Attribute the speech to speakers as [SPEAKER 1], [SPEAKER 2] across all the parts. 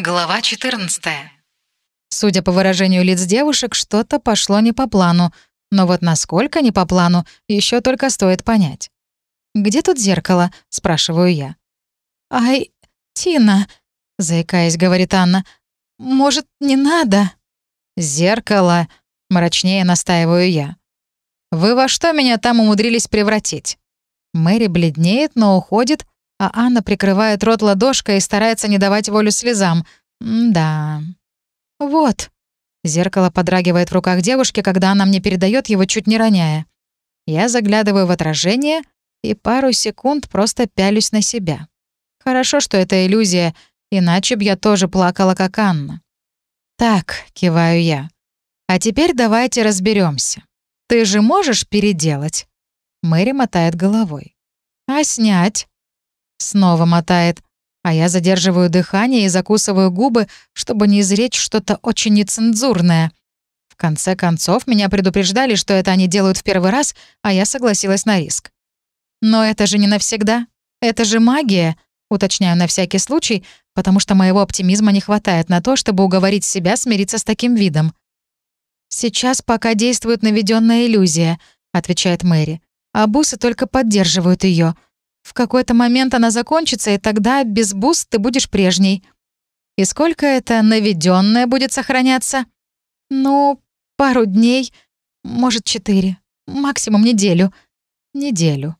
[SPEAKER 1] Глава 14.
[SPEAKER 2] Судя по выражению лиц девушек, что-то пошло не по плану. Но вот насколько не по плану, еще только стоит понять. «Где тут зеркало?» — спрашиваю я. «Ай, Тина», — заикаясь, говорит Анна, — «может, не надо?» «Зеркало», — мрачнее настаиваю я. «Вы во что меня там умудрились превратить?» Мэри бледнеет, но уходит, а Анна прикрывает рот ладошкой и старается не давать волю слезам. да. «Вот». Зеркало подрагивает в руках девушки, когда она мне передает его, чуть не роняя. Я заглядываю в отражение и пару секунд просто пялюсь на себя. Хорошо, что это иллюзия, иначе б я тоже плакала, как Анна. «Так», — киваю я. «А теперь давайте разберемся. Ты же можешь переделать?» Мэри мотает головой. «А снять?» Снова мотает. А я задерживаю дыхание и закусываю губы, чтобы не изречь что-то очень нецензурное. В конце концов, меня предупреждали, что это они делают в первый раз, а я согласилась на риск. «Но это же не навсегда. Это же магия», — уточняю на всякий случай, потому что моего оптимизма не хватает на то, чтобы уговорить себя смириться с таким видом. «Сейчас пока действует наведенная иллюзия», — отвечает Мэри. «А бусы только поддерживают ее. В какой-то момент она закончится, и тогда без бус ты будешь прежней. И сколько это наведенное будет сохраняться? Ну, пару дней, может, четыре, максимум неделю. Неделю.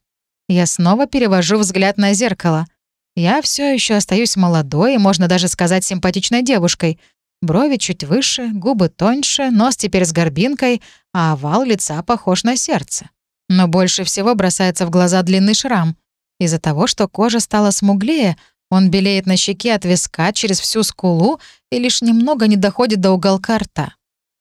[SPEAKER 2] Я снова перевожу взгляд на зеркало. Я все еще остаюсь молодой и, можно даже сказать, симпатичной девушкой. Брови чуть выше, губы тоньше, нос теперь с горбинкой, а овал лица похож на сердце. Но больше всего бросается в глаза длинный шрам — из-за того, что кожа стала смуглее, он белеет на щеке от виска через всю скулу и лишь немного не доходит до уголка рта.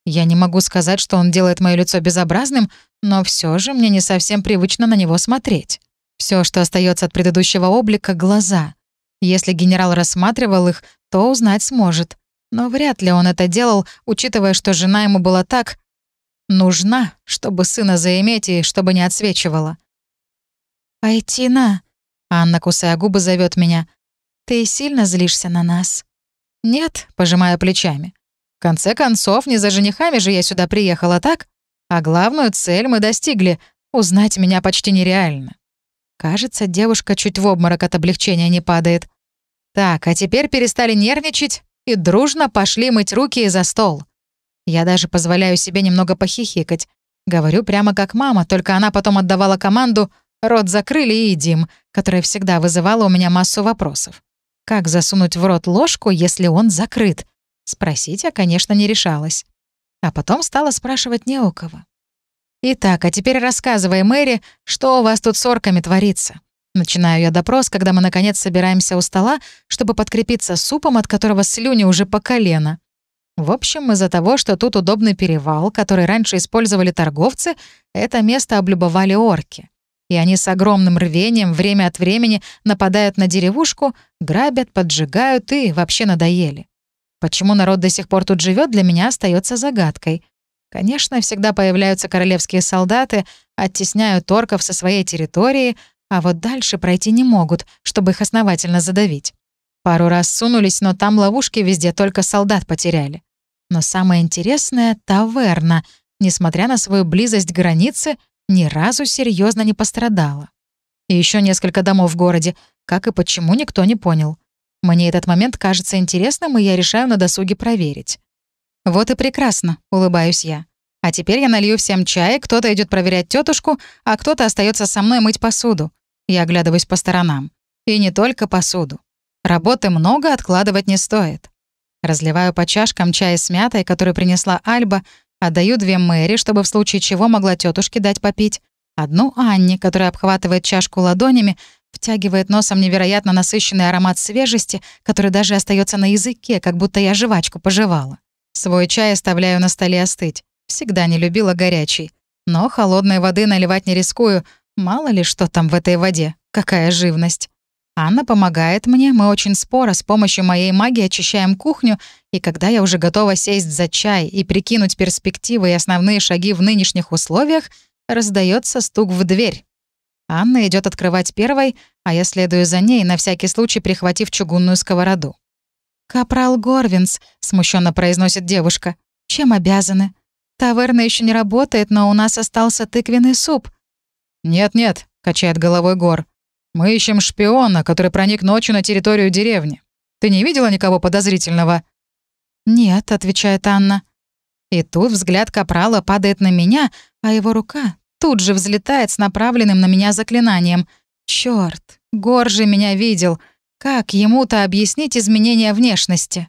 [SPEAKER 2] Я не могу сказать, что он делает мое лицо безобразным, но все же мне не совсем привычно на него смотреть. Все, что остается от предыдущего облика — глаза. Если генерал рассматривал их, то узнать сможет. Но вряд ли он это делал, учитывая, что жена ему была так нужна, чтобы сына заиметь и чтобы не отсвечивала. «Айтина», Анна, кусая губы, зовет меня. «Ты сильно злишься на нас?» «Нет», — пожимая плечами. «В конце концов, не за женихами же я сюда приехала, так? А главную цель мы достигли — узнать меня почти нереально». Кажется, девушка чуть в обморок от облегчения не падает. Так, а теперь перестали нервничать и дружно пошли мыть руки за стол. Я даже позволяю себе немного похихикать. Говорю прямо как мама, только она потом отдавала команду Рот закрыли и едим, которая всегда вызывала у меня массу вопросов. Как засунуть в рот ложку, если он закрыт? Спросить я, конечно, не решалась. А потом стала спрашивать не у кого. «Итак, а теперь рассказывай, Мэри, что у вас тут с орками творится?» Начинаю я допрос, когда мы, наконец, собираемся у стола, чтобы подкрепиться супом, от которого слюни уже по колено. В общем, из-за того, что тут удобный перевал, который раньше использовали торговцы, это место облюбовали орки и они с огромным рвением время от времени нападают на деревушку, грабят, поджигают и вообще надоели. Почему народ до сих пор тут живет, для меня остается загадкой. Конечно, всегда появляются королевские солдаты, оттесняют торков со своей территории, а вот дальше пройти не могут, чтобы их основательно задавить. Пару раз сунулись, но там ловушки везде, только солдат потеряли. Но самое интересное — таверна. Несмотря на свою близость к границе, ни разу серьезно не пострадала. И еще несколько домов в городе, как и почему никто не понял. Мне этот момент кажется интересным, и я решаю на досуге проверить. Вот и прекрасно, улыбаюсь я. А теперь я налью всем чай, кто-то идет проверять тетушку, а кто-то остается со мной мыть посуду. Я оглядываюсь по сторонам. И не только посуду. Работы много, откладывать не стоит. Разливаю по чашкам чай с мятой, который принесла Альба, Отдаю две Мэри, чтобы в случае чего могла тетушке дать попить. Одну Анне, которая обхватывает чашку ладонями, втягивает носом невероятно насыщенный аромат свежести, который даже остается на языке, как будто я жвачку пожевала. Свой чай оставляю на столе остыть. Всегда не любила горячий. Но холодной воды наливать не рискую. Мало ли, что там в этой воде. Какая живность. Анна помогает мне, мы очень споро с помощью моей магии очищаем кухню, и когда я уже готова сесть за чай и прикинуть перспективы и основные шаги в нынешних условиях, раздается стук в дверь. Анна идет открывать первой, а я следую за ней, на всякий случай прихватив чугунную сковороду. «Капрал Горвинс», — смущенно произносит девушка. «Чем обязаны? Таверна еще не работает, но у нас остался тыквенный суп».
[SPEAKER 1] «Нет-нет», — качает головой Гор. «Мы ищем шпиона, который проник ночью на территорию деревни. Ты не видела никого подозрительного?»
[SPEAKER 2] «Нет», — отвечает Анна. И тут взгляд Капрала падает на меня, а его рука тут же взлетает с направленным на меня заклинанием. Черт, Гор же меня видел. Как ему-то объяснить изменение внешности?